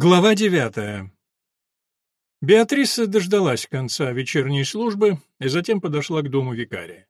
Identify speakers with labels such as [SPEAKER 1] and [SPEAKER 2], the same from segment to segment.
[SPEAKER 1] Глава девятая. Беатриса дождалась конца вечерней службы и затем подошла к дому викария.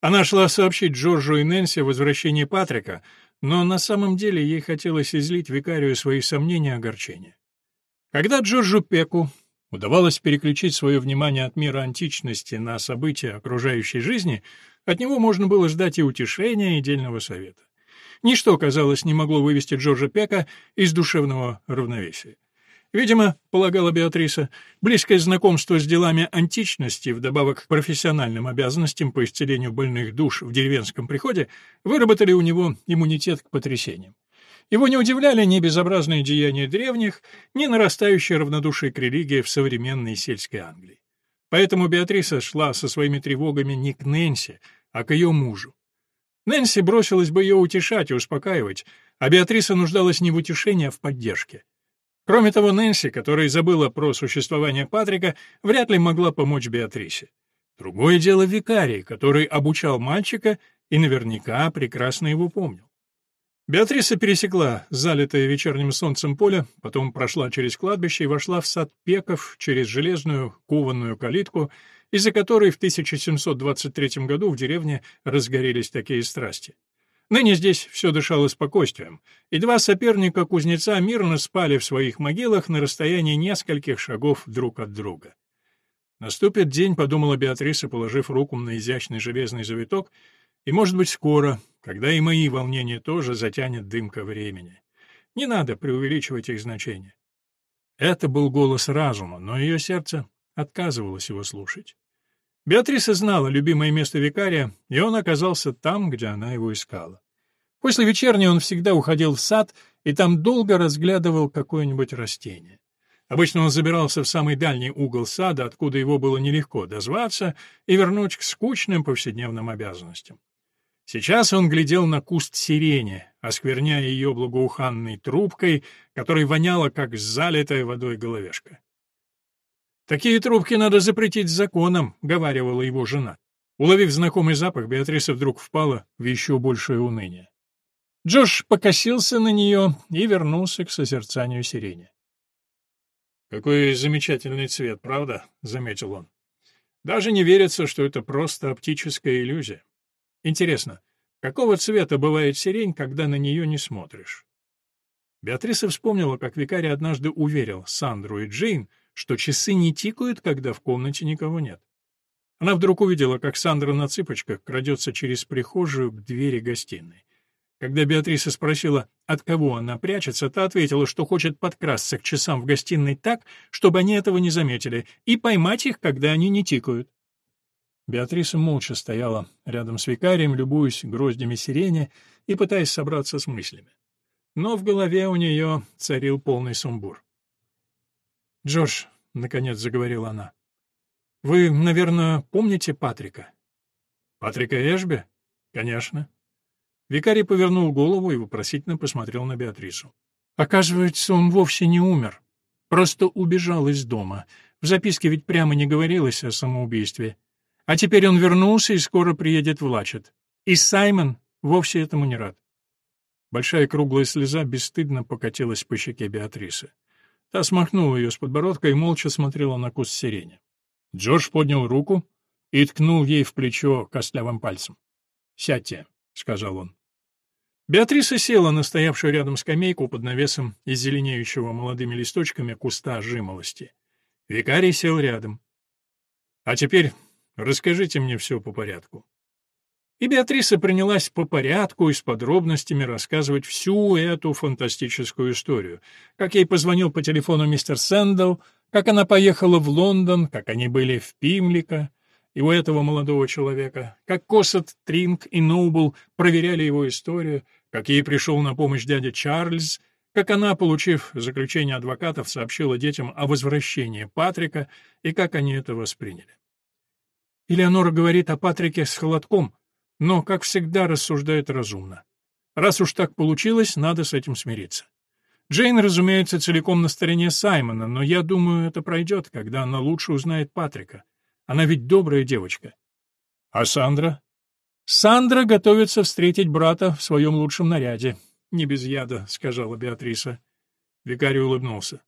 [SPEAKER 1] Она шла сообщить Джорджу и Нэнси о возвращении Патрика, но на самом деле ей хотелось излить викарию свои сомнения и огорчения. Когда Джорджу Пеку удавалось переключить свое внимание от мира античности на события окружающей жизни, от него можно было ждать и утешения, и дельного совета. Ничто, казалось, не могло вывести Джорджа Пека из душевного равновесия. Видимо, полагала Беатриса, близкое знакомство с делами античности, вдобавок к профессиональным обязанностям по исцелению больных душ в деревенском приходе, выработали у него иммунитет к потрясениям. Его не удивляли ни безобразные деяния древних, ни нарастающее равнодушие к религии в современной сельской Англии. Поэтому Беатриса шла со своими тревогами не к Нэнси, а к ее мужу. Нэнси бросилась бы ее утешать и успокаивать, а Беатриса нуждалась не в утешении, а в поддержке. Кроме того, Нэнси, которая забыла про существование Патрика, вряд ли могла помочь Беатрисе. Другое дело викарий, который обучал мальчика и наверняка прекрасно его помнил. Беатриса пересекла залитое вечерним солнцем поле, потом прошла через кладбище и вошла в сад пеков через железную кованную калитку, из-за которой в 1723 году в деревне разгорелись такие страсти. Ныне здесь все дышало спокойствием, и два соперника-кузнеца мирно спали в своих могилах на расстоянии нескольких шагов друг от друга. Наступит день, подумала Беатриса, положив руку на изящный железный завиток, и, может быть, скоро, когда и мои волнения тоже затянет дымка времени. Не надо преувеличивать их значение. Это был голос разума, но ее сердце отказывалось его слушать. Беатриса знала любимое место викария, и он оказался там, где она его искала. После вечерней он всегда уходил в сад и там долго разглядывал какое-нибудь растение. Обычно он забирался в самый дальний угол сада, откуда его было нелегко дозваться и вернуть к скучным повседневным обязанностям. Сейчас он глядел на куст сирени, оскверняя ее благоуханной трубкой, которой воняло, как залитая водой головешка. «Такие трубки надо запретить законом», — говаривала его жена. Уловив знакомый запах, Беатриса вдруг впала в еще большее уныние. Джош покосился на нее и вернулся к созерцанию сирени. «Какой замечательный цвет, правда?» — заметил он. «Даже не верится, что это просто оптическая иллюзия. Интересно, какого цвета бывает сирень, когда на нее не смотришь?» Беатриса вспомнила, как викарий однажды уверил Сандру и Джейн, что часы не тикают, когда в комнате никого нет. Она вдруг увидела, как Сандра на цыпочках крадется через прихожую к двери гостиной. Когда Беатриса спросила, от кого она прячется, та ответила, что хочет подкрасться к часам в гостиной так, чтобы они этого не заметили, и поймать их, когда они не тикают. Беатриса молча стояла рядом с викарием, любуясь гроздями сирени и пытаясь собраться с мыслями. Но в голове у нее царил полный сумбур. «Джордж», — наконец заговорила она, — «вы, наверное, помните Патрика?» «Патрика Эшби?» «Конечно». Викарий повернул голову и вопросительно посмотрел на Беатрису. «Оказывается, он вовсе не умер. Просто убежал из дома. В записке ведь прямо не говорилось о самоубийстве. А теперь он вернулся и скоро приедет в Лачет. И Саймон вовсе этому не рад». Большая круглая слеза бесстыдно покатилась по щеке Беатрисы. Та смахнула ее с подбородка и молча смотрела на куст сирени. Джордж поднял руку и ткнул ей в плечо костлявым пальцем. «Сядьте», — сказал он. Беатриса села на стоявшую рядом скамейку под навесом из зеленеющего молодыми листочками куста жимолости. Викарий сел рядом. «А теперь расскажите мне все по порядку». И Беатриса принялась по порядку и с подробностями рассказывать всю эту фантастическую историю. Как ей позвонил по телефону мистер Сэндл, как она поехала в Лондон, как они были в Пимлико, и у этого молодого человека, как Косет, Тринг и Ноубл проверяли его историю, как ей пришел на помощь дядя Чарльз, как она, получив заключение адвокатов, сообщила детям о возвращении Патрика и как они это восприняли. Элеонора говорит о Патрике с холодком, но, как всегда, рассуждает разумно. Раз уж так получилось, надо с этим смириться. Джейн, разумеется, целиком на стороне Саймона, но я думаю, это пройдет, когда она лучше узнает Патрика. Она ведь добрая девочка. А Сандра? Сандра готовится встретить брата в своем лучшем наряде. Не без яда, сказала Беатриса. Викарий улыбнулся.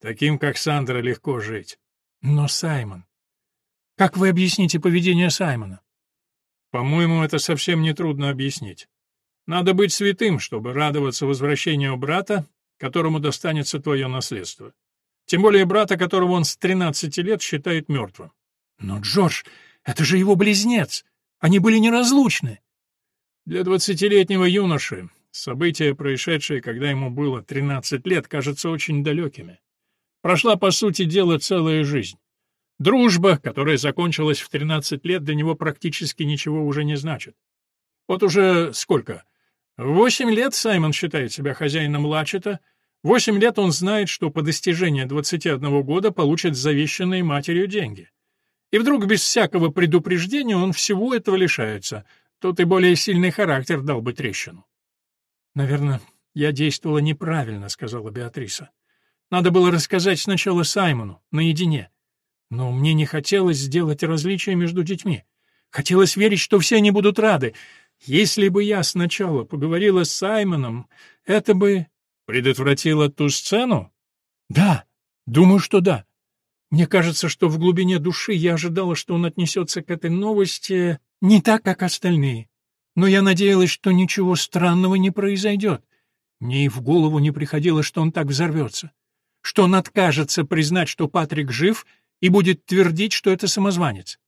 [SPEAKER 1] Таким, как Сандра, легко жить.
[SPEAKER 2] Но Саймон... Как вы объясните поведение Саймона?
[SPEAKER 1] По-моему, это совсем не трудно объяснить. Надо быть святым, чтобы радоваться возвращению брата, которому достанется твое наследство. Тем более брата, которого он с 13 лет считает мертвым.
[SPEAKER 2] Но, Джордж, это же его близнец. Они были неразлучны.
[SPEAKER 1] Для двадцатилетнего юноши события, происшедшие, когда ему было 13 лет, кажутся очень далекими. Прошла, по сути дела, целая жизнь. Дружба, которая закончилась в 13 лет, для него практически ничего уже не значит. Вот уже сколько? Восемь лет Саймон считает себя хозяином Лачета. Восемь лет он знает, что по достижении 21 года получит завещанные матерью деньги. И вдруг без всякого предупреждения он всего этого лишается. Тут и более сильный характер дал бы трещину.
[SPEAKER 2] «Наверное, я действовала неправильно», — сказала Беатриса. «Надо было рассказать сначала Саймону, наедине. Но мне не хотелось сделать различия между детьми. Хотелось верить, что все они будут рады. Если бы я сначала поговорила с Саймоном, это бы
[SPEAKER 1] предотвратило ту сцену?
[SPEAKER 2] Да, думаю, что да. Мне кажется, что в глубине души я ожидала, что он отнесется к этой новости не так, как остальные. Но я надеялась, что ничего странного не произойдет. Мне и в голову не приходило, что он так взорвется. Что он откажется признать, что Патрик жив, и будет твердить, что это самозванец.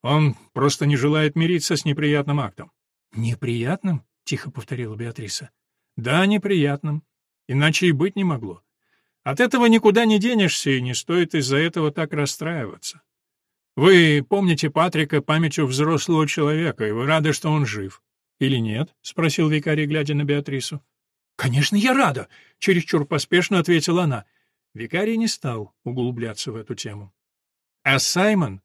[SPEAKER 1] Он просто не желает мириться с неприятным актом.
[SPEAKER 2] «Неприятным?» — тихо повторила Беатриса.
[SPEAKER 1] «Да, неприятным. Иначе и быть не могло. От этого никуда не денешься, и не стоит из-за этого так расстраиваться. Вы помните Патрика памятью взрослого человека, и вы рады, что он жив. Или нет?» — спросил викарий, глядя на Беатрису.
[SPEAKER 2] «Конечно, я рада!» — чересчур поспешно ответила она.
[SPEAKER 1] Викарий не стал углубляться в эту тему. А Саймон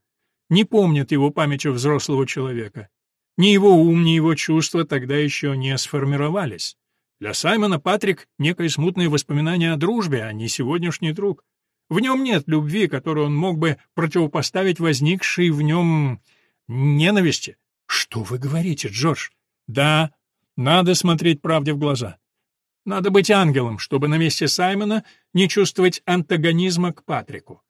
[SPEAKER 1] не помнит его памятью взрослого человека. Ни его ум, ни его чувства тогда еще не сформировались. Для Саймона Патрик — некое смутное воспоминание о дружбе, а не сегодняшний друг. В нем нет любви, которую он мог бы противопоставить возникшей в нем ненависти.
[SPEAKER 2] Что вы говорите, Джордж?
[SPEAKER 1] Да, надо смотреть правде в глаза. Надо быть ангелом, чтобы на месте Саймона не чувствовать антагонизма к Патрику.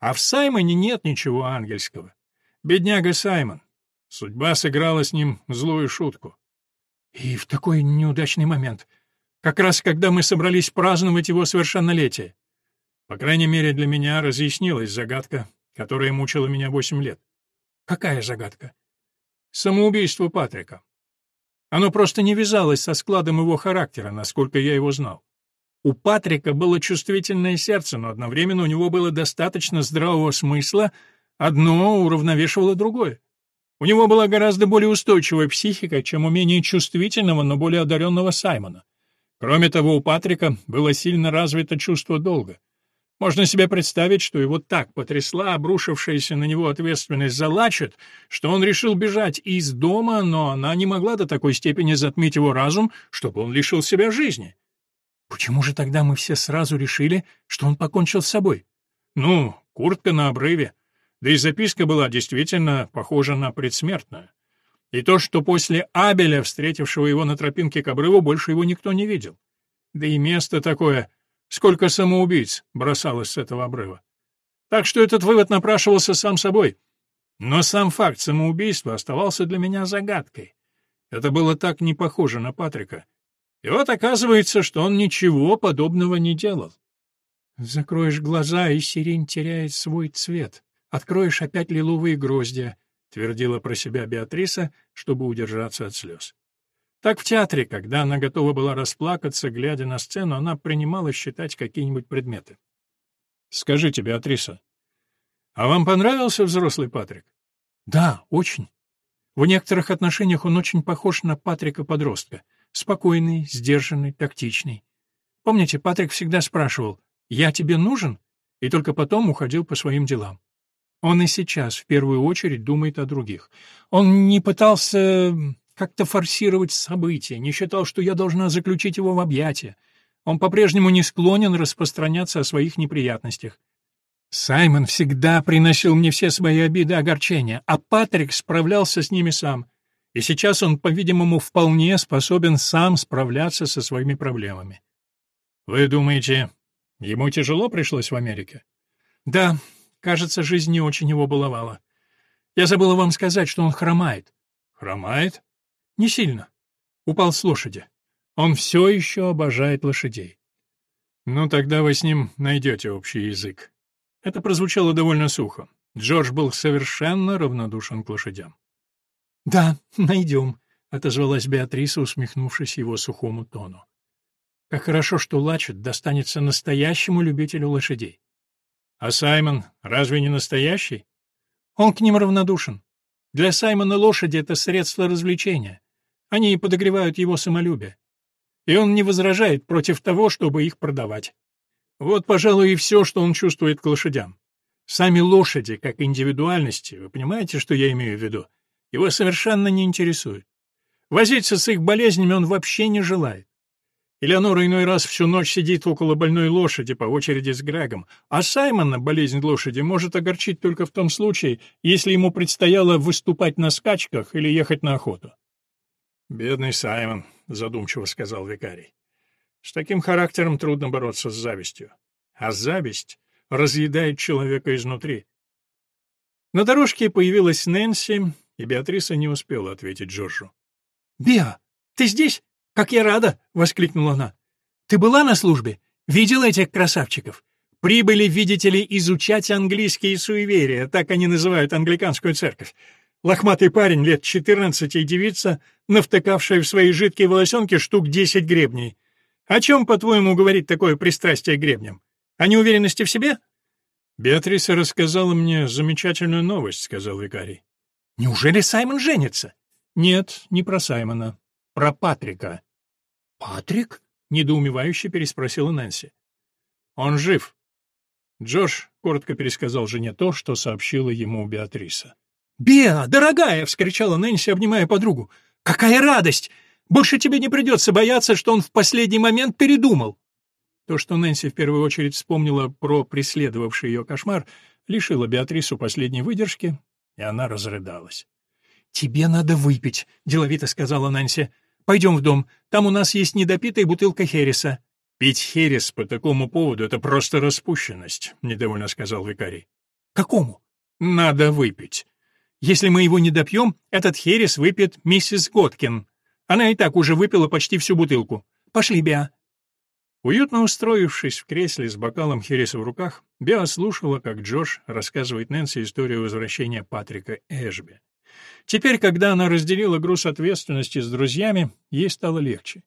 [SPEAKER 1] А в Саймоне нет ничего ангельского. Бедняга Саймон. Судьба сыграла с ним злую шутку.
[SPEAKER 2] И в такой неудачный момент, как раз когда мы собрались праздновать его совершеннолетие.
[SPEAKER 1] По крайней мере, для меня разъяснилась загадка, которая мучила меня восемь лет.
[SPEAKER 2] Какая загадка?
[SPEAKER 1] Самоубийство Патрика. Оно просто не вязалось со складом его характера, насколько я его знал. У Патрика было чувствительное сердце, но одновременно у него было достаточно здравого смысла, одно уравновешивало другое. У него была гораздо более устойчивая психика, чем у менее чувствительного, но более одаренного Саймона. Кроме того, у Патрика было сильно развито чувство долга. Можно себе представить, что его так потрясла обрушившаяся на него ответственность за Лачет, что он решил бежать из дома, но она не могла до такой степени затмить его разум, чтобы он лишил себя жизни.
[SPEAKER 2] Почему же тогда мы все сразу решили, что он покончил с собой?
[SPEAKER 1] Ну, куртка на обрыве. Да и записка была действительно похожа на предсмертную. И то, что после Абеля, встретившего его на тропинке к обрыву, больше его никто не видел. Да и место такое, сколько самоубийц бросалось с этого обрыва. Так что этот вывод напрашивался сам собой. Но сам факт самоубийства оставался для меня загадкой. Это было так не похоже на Патрика. И вот оказывается, что он ничего подобного не делал.
[SPEAKER 2] Закроешь глаза, и сирень теряет свой цвет откроешь опять лиловые гроздья», — твердила про себя Беатриса, чтобы удержаться от слез. Так в театре, когда она готова была расплакаться, глядя на сцену, она принимала считать какие-нибудь предметы.
[SPEAKER 1] «Скажите, Беатриса, а вам понравился взрослый Патрик?»
[SPEAKER 2] «Да, очень. В некоторых отношениях он очень похож на Патрика-подростка. Спокойный, сдержанный, тактичный. Помните, Патрик всегда спрашивал «Я тебе нужен?» и только потом уходил по своим делам. Он и сейчас в первую очередь думает о других. Он не пытался как-то форсировать события, не считал, что я должна заключить его в объятия. Он по-прежнему не склонен распространяться о своих неприятностях. Саймон всегда приносил мне все свои обиды и огорчения, а Патрик справлялся с ними сам. И сейчас он, по-видимому, вполне способен сам справляться со своими проблемами.
[SPEAKER 1] Вы думаете, ему тяжело пришлось в Америке?
[SPEAKER 2] Да, кажется, жизнь не очень его баловала. Я забыла вам сказать, что он хромает.
[SPEAKER 1] Хромает?
[SPEAKER 2] Не сильно. Упал с лошади. Он все еще обожает лошадей.
[SPEAKER 1] Ну, тогда вы с ним найдете общий язык. Это прозвучало довольно сухо. Джордж был совершенно равнодушен к лошадям.
[SPEAKER 2] «Да, найдем», — отозвалась Беатриса, усмехнувшись его сухому тону. «Как хорошо, что Лачет достанется настоящему любителю лошадей».
[SPEAKER 1] «А Саймон разве не настоящий?»
[SPEAKER 2] «Он к ним равнодушен. Для Саймона лошади — это средство развлечения. Они подогревают его самолюбие. И он не возражает против того, чтобы их продавать. Вот, пожалуй, и все, что он чувствует к лошадям. Сами лошади, как индивидуальности, вы понимаете, что я имею в виду, его совершенно не интересуют. Возиться с их болезнями он вообще не желает. Элеонора иной раз всю ночь сидит около больной лошади по очереди с Грегом, а Саймона болезнь лошади может огорчить только в том случае, если ему предстояло выступать на скачках или ехать на охоту.
[SPEAKER 1] «Бедный Саймон», — задумчиво сказал викарий. «С таким характером трудно бороться с завистью. А зависть разъедает человека изнутри». На дорожке появилась Нэнси, и Беатриса не успела ответить Джорджу.
[SPEAKER 2] «Беа, ты здесь? Как я рада!» — воскликнула она. «Ты была на службе? Видела этих красавчиков? Прибыли, видите ли, изучать английские суеверия, так они называют англиканскую церковь. Лохматый парень лет четырнадцати и девица, навтыкавшая в свои жидкие волосенки штук десять гребней. О чем, по-твоему, говорит такое пристрастие к гребням? О неуверенности в себе?»
[SPEAKER 1] «Беатриса рассказала мне замечательную новость», — сказал викарий.
[SPEAKER 2] «Неужели Саймон женится?»
[SPEAKER 1] «Нет, не про Саймона. Про Патрика».
[SPEAKER 2] «Патрик?»
[SPEAKER 1] — недоумевающе переспросила Нэнси. «Он жив». Джош коротко пересказал жене то, что сообщила ему Беатриса.
[SPEAKER 2] «Беа, дорогая!» — вскричала Нэнси, обнимая подругу. «Какая радость! Больше тебе не придется бояться, что он в последний момент передумал!»
[SPEAKER 1] То, что Нэнси в первую очередь вспомнила про преследовавший ее кошмар, лишило Беатрису последней выдержки, и она разрыдалась.
[SPEAKER 2] «Тебе надо выпить», — деловито сказала Нэнси. «Пойдем в дом. Там у нас есть недопитая бутылка Хереса».
[SPEAKER 1] «Пить Херес по такому поводу — это просто распущенность», — недовольно сказал викарий.
[SPEAKER 2] «Какому?»
[SPEAKER 1] «Надо выпить.
[SPEAKER 2] Если мы его не допьем, этот Херес выпьет миссис Готкин. Она и так уже выпила почти всю бутылку. Пошли, Беа».
[SPEAKER 1] Уютно устроившись в кресле с бокалом Хереса в руках, Беа слушала, как Джош рассказывает Нэнси историю возвращения Патрика Эшби. Теперь, когда она разделила груз ответственности с друзьями, ей стало легче.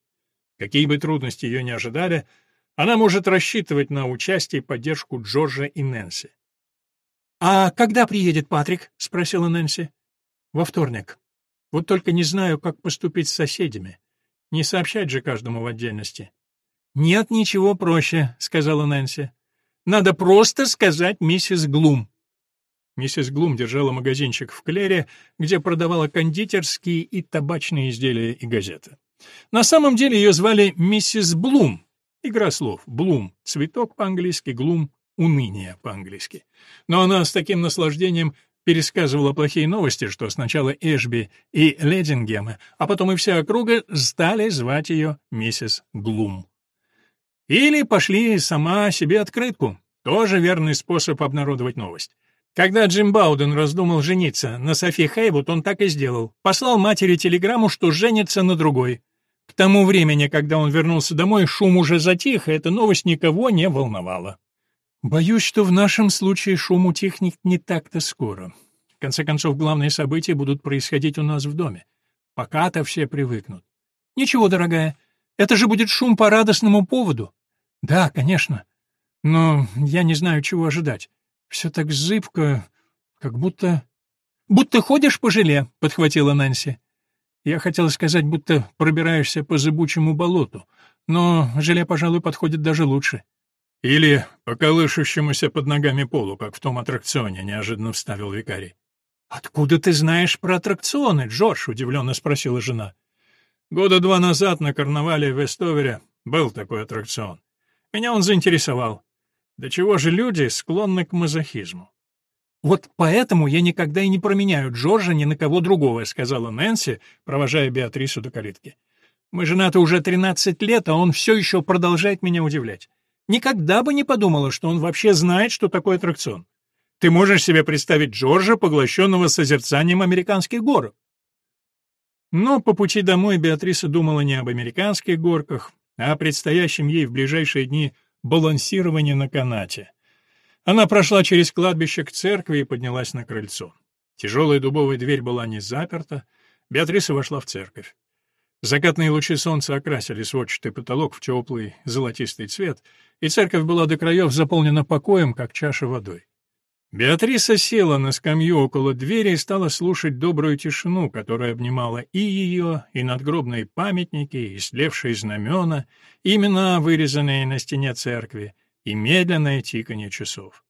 [SPEAKER 1] Какие бы трудности ее не ожидали, она может рассчитывать на участие и поддержку Джорджа и Нэнси.
[SPEAKER 2] «А когда приедет Патрик?» — спросила Нэнси.
[SPEAKER 1] «Во вторник. Вот только не знаю, как поступить с соседями. Не сообщать же каждому в отдельности».
[SPEAKER 2] «Нет ничего проще», — сказала Нэнси. «Надо просто сказать миссис Глум».
[SPEAKER 1] Миссис Глум держала магазинчик в Клере, где продавала кондитерские и табачные изделия и газеты. На самом деле ее звали миссис Блум. Игра слов. Блум — цветок по-английски, Глум — уныние по-английски. Но она с таким наслаждением пересказывала плохие новости, что сначала Эшби и Ледингемы, а потом и вся округа стали звать ее миссис Глум. Или пошли сама себе открытку. Тоже верный способ обнародовать новость. Когда Джим Бауден раздумал жениться на Софи Хейвуд, он так и сделал. Послал матери телеграмму, что женится на другой. К тому времени, когда он вернулся домой, шум уже затих, и эта новость никого не волновала. Боюсь, что в нашем случае шум утихнет не так-то скоро. В конце концов, главные события будут происходить у нас в доме. Пока-то все привыкнут.
[SPEAKER 2] Ничего, дорогая, это же будет шум по радостному поводу.
[SPEAKER 1] Да, конечно. Но я не знаю, чего ожидать. Все так зыбко, как будто...
[SPEAKER 2] «Будто ходишь по желе», — подхватила Нэнси.
[SPEAKER 1] Я хотела сказать, будто пробираешься по зыбучему болоту, но желе, пожалуй, подходит даже лучше. Или по колышущемуся под ногами полу, как в том аттракционе, неожиданно вставил викарий.
[SPEAKER 2] «Откуда ты знаешь про аттракционы, Джордж?» — удивленно спросила жена.
[SPEAKER 1] Года два назад на карнавале в Вестовере был такой аттракцион. Меня он заинтересовал. До чего же люди склонны к мазохизму?
[SPEAKER 2] «Вот поэтому я никогда и не променяю Джорджа ни на кого другого», — сказала Нэнси, провожая Беатрису до калитки.
[SPEAKER 1] Мы женаты уже 13 лет, а он все еще продолжает меня удивлять. Никогда бы не подумала, что он вообще знает, что такое аттракцион. Ты можешь себе представить Джорджа, поглощенного созерцанием американских горок? Но по пути домой Беатриса думала не об американских горках, а о предстоящем ей в ближайшие дни балансировании на канате. Она прошла через кладбище к церкви и поднялась на крыльцо. Тяжелая дубовая дверь была не заперта. Беатриса вошла в церковь. Закатные лучи солнца окрасили сводчатый потолок в теплый золотистый цвет, и церковь была до краев заполнена покоем, как чаша водой. Беатриса села на скамью около двери и стала слушать добрую тишину, которая обнимала и ее, и надгробные памятники, и слевшие знамена, имена, вырезанные на стене церкви, и медленное тиканье часов.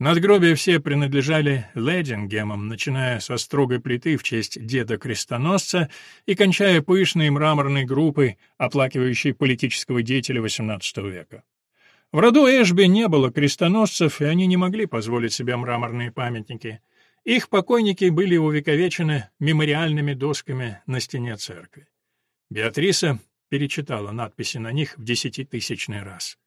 [SPEAKER 1] Надгробия все принадлежали Ледингемам, начиная со строгой плиты в честь деда-крестоносца и кончая пышной мраморной группой, оплакивающей политического деятеля XVIII века. В роду Эшби не было крестоносцев, и они не могли позволить себе мраморные памятники. Их покойники были увековечены мемориальными досками на стене церкви. Беатриса перечитала надписи на них в десятитысячный раз.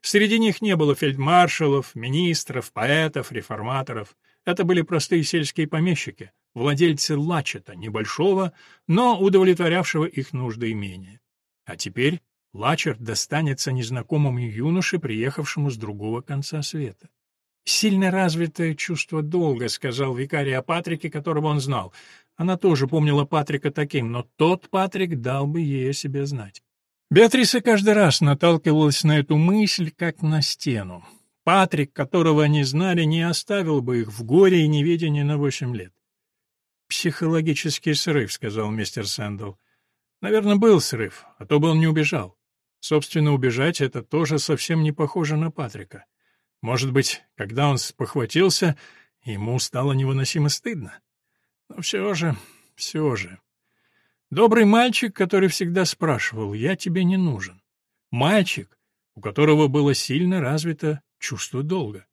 [SPEAKER 1] Среди них не было фельдмаршалов, министров, поэтов, реформаторов. Это были простые сельские помещики, владельцы лачета, небольшого, но удовлетворявшего их нужды имения. А теперь лачер достанется незнакомому юноше, приехавшему с другого конца света. «Сильно развитое чувство долга», — сказал викарий о Патрике, которого он знал. Она тоже помнила Патрика таким, но тот Патрик дал бы ей о себе знать. Беатриса каждый раз наталкивалась на эту мысль, как на стену. Патрик, которого они знали, не оставил бы их в горе и неведении на восемь лет. «Психологический срыв», — сказал мистер Сэндл. «Наверное, был срыв, а то бы он не убежал. Собственно, убежать — это тоже совсем не похоже на Патрика. Может быть, когда он спохватился, ему стало невыносимо стыдно. Но все же, все же. Добрый мальчик, который всегда спрашивал «Я тебе не нужен». Мальчик, у которого было сильно развито чувство долга.